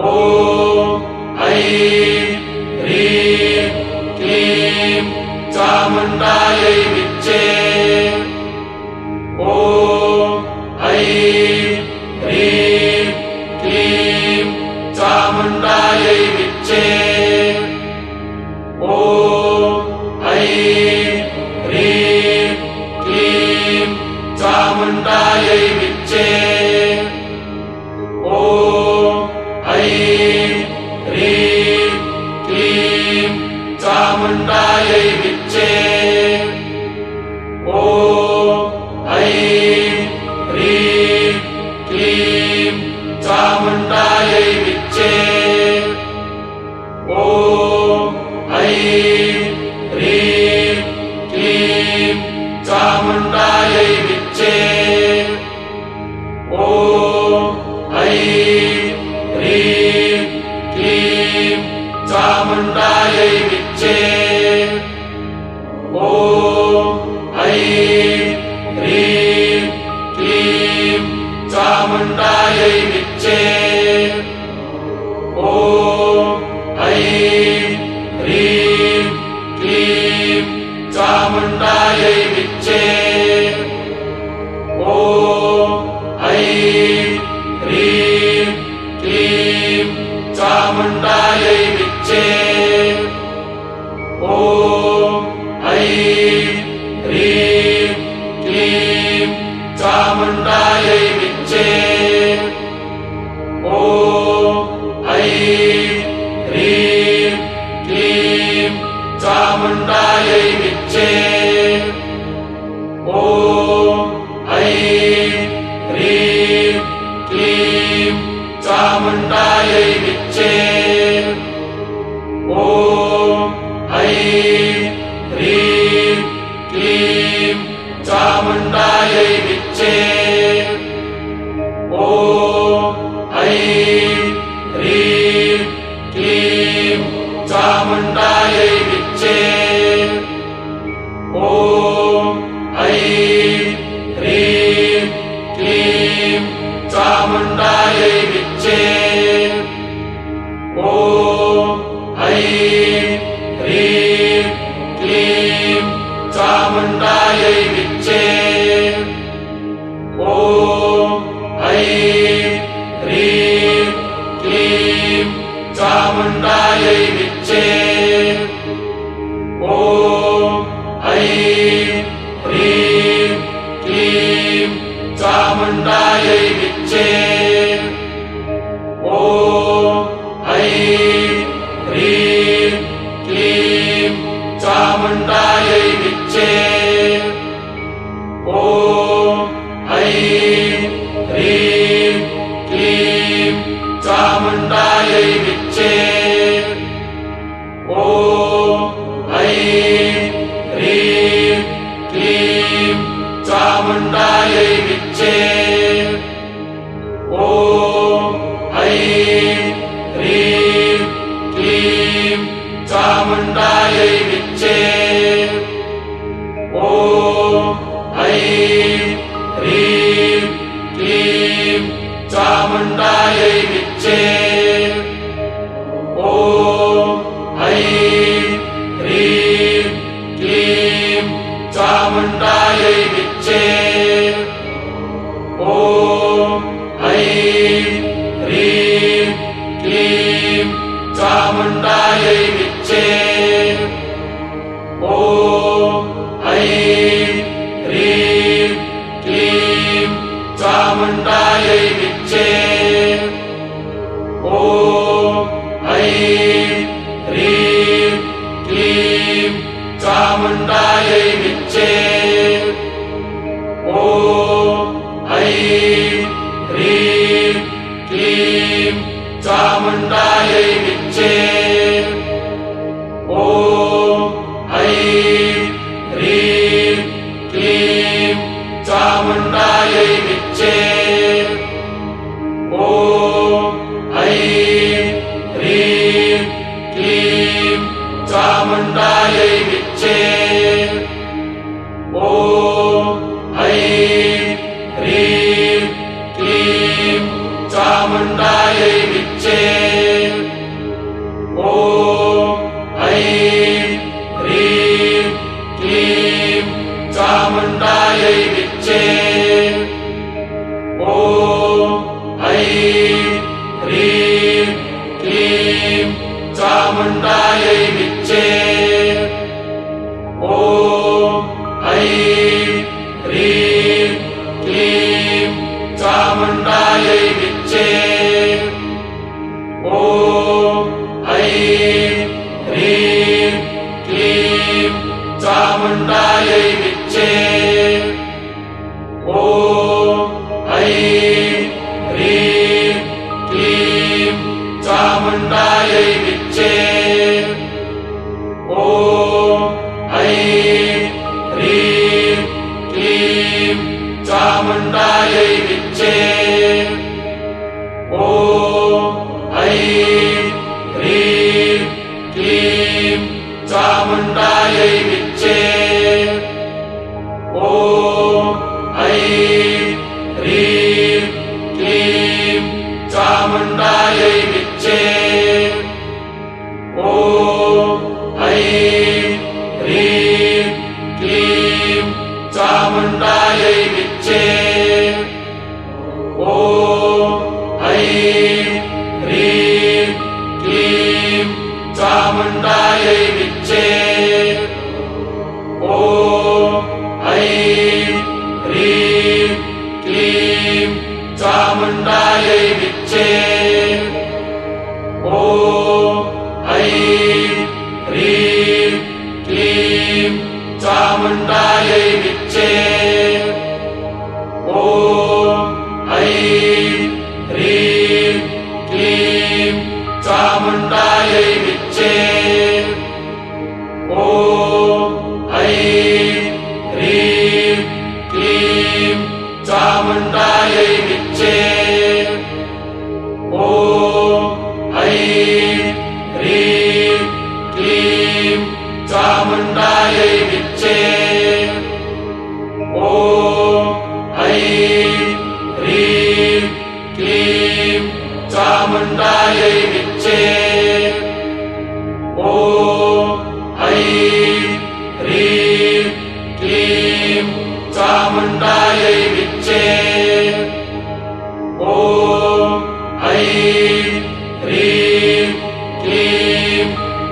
ॐ ऐ Yeah. चामुण्डायै विच्चे। ओ baby. Yeah. चामुण्डायै मुण्डायैमिच्छे Sundaye. đại minh Vichy ह्रीं क्लीं चामुण्डायै विच्चे। ओ है ह्रीं क्लीं चामुण्डायै विच्चे। ॐ क्लींडायै ह्रीं क्लीं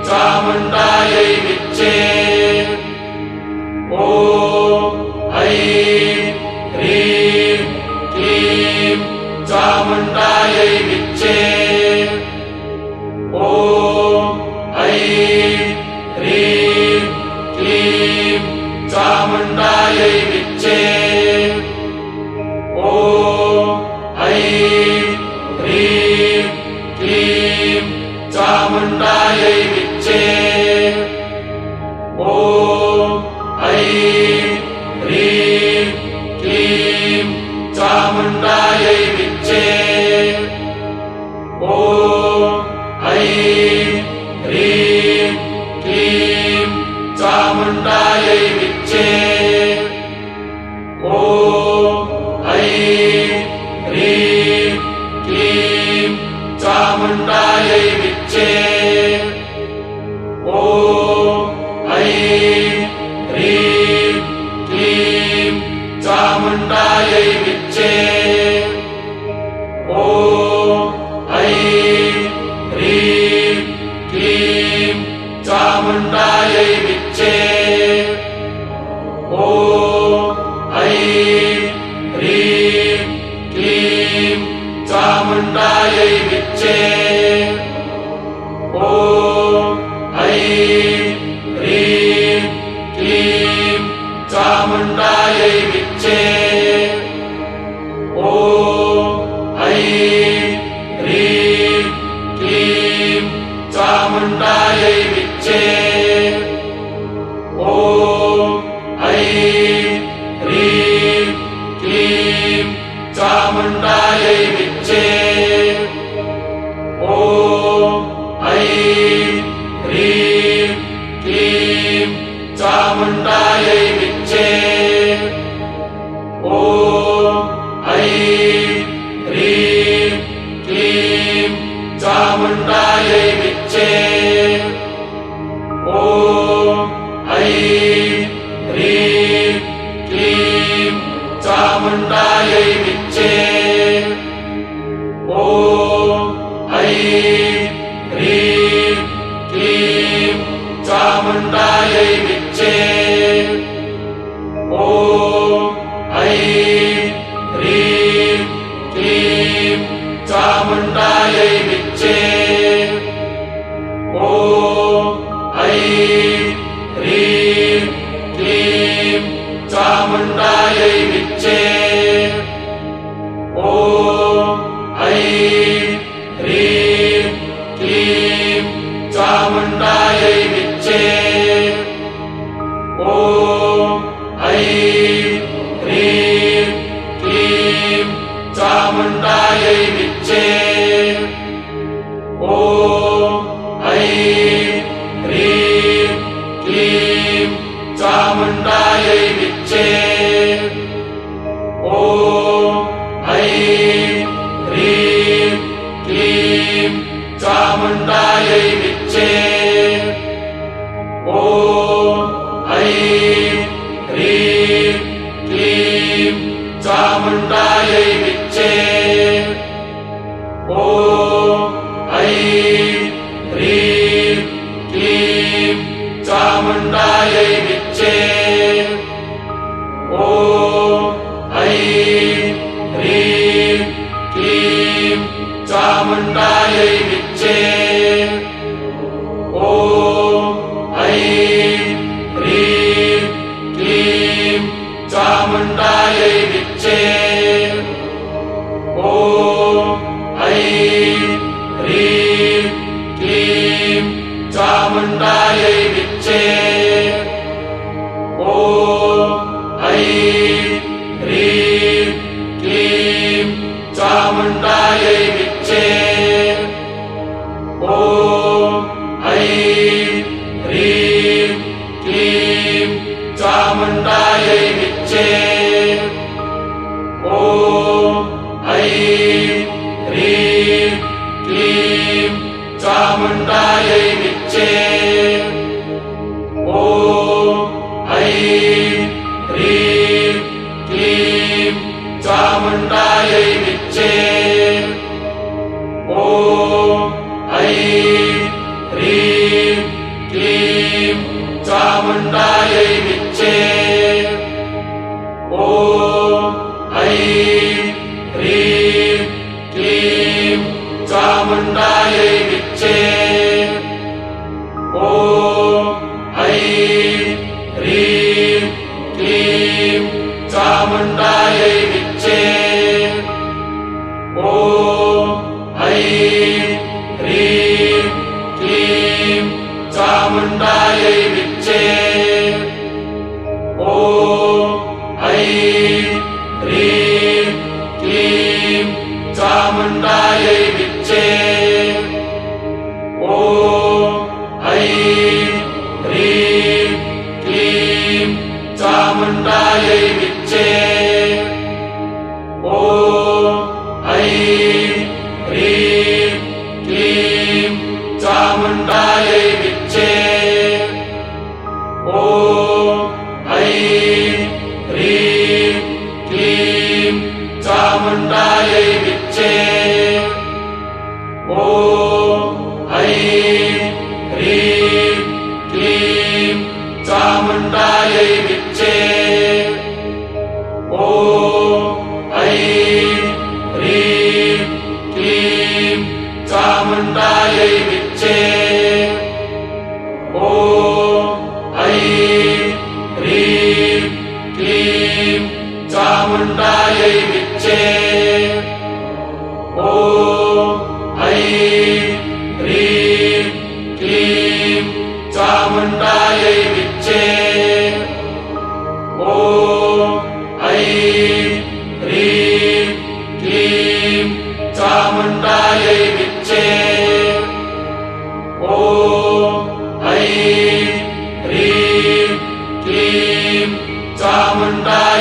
चामुण्डायै ऐं ह्रीं क्लीं जामुण्डायै मिचे ्रीं क्लीं चात्यै विच्चे। ॐ ह्रीं क्लीं चाक्मुण्डायै विच्चे। ॐ हैं ह्रीं क्लीं चामुण्डायै ओ ऐं ह्रीं क्लीं चामुण्डायै चामुण्डायैमित्ये Amundan. ह्री क्लीं चामुण्डाय ओ हरि चामुण्डायै विच्चे। चामुण्डायै विच्चे। Amen.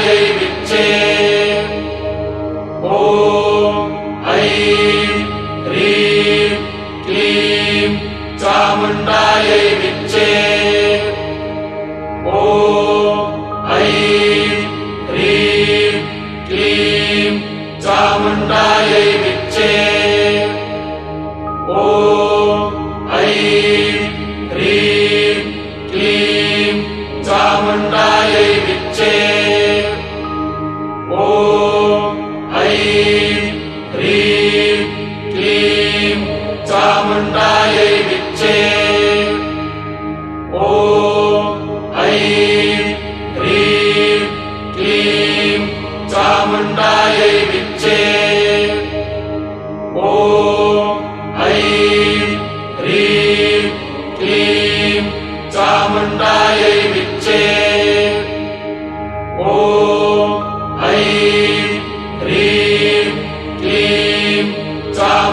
यै विच्चे। ओ ह्रीं क्लीं चामुण्डायै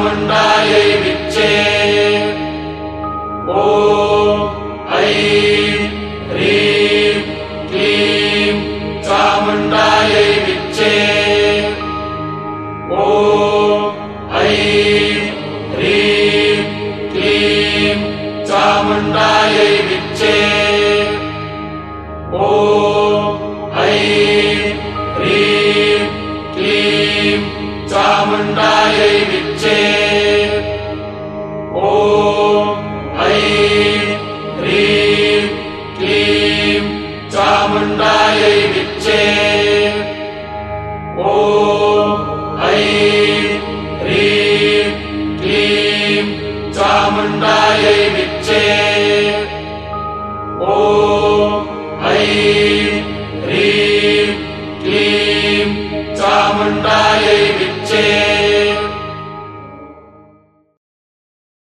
मुण्डाय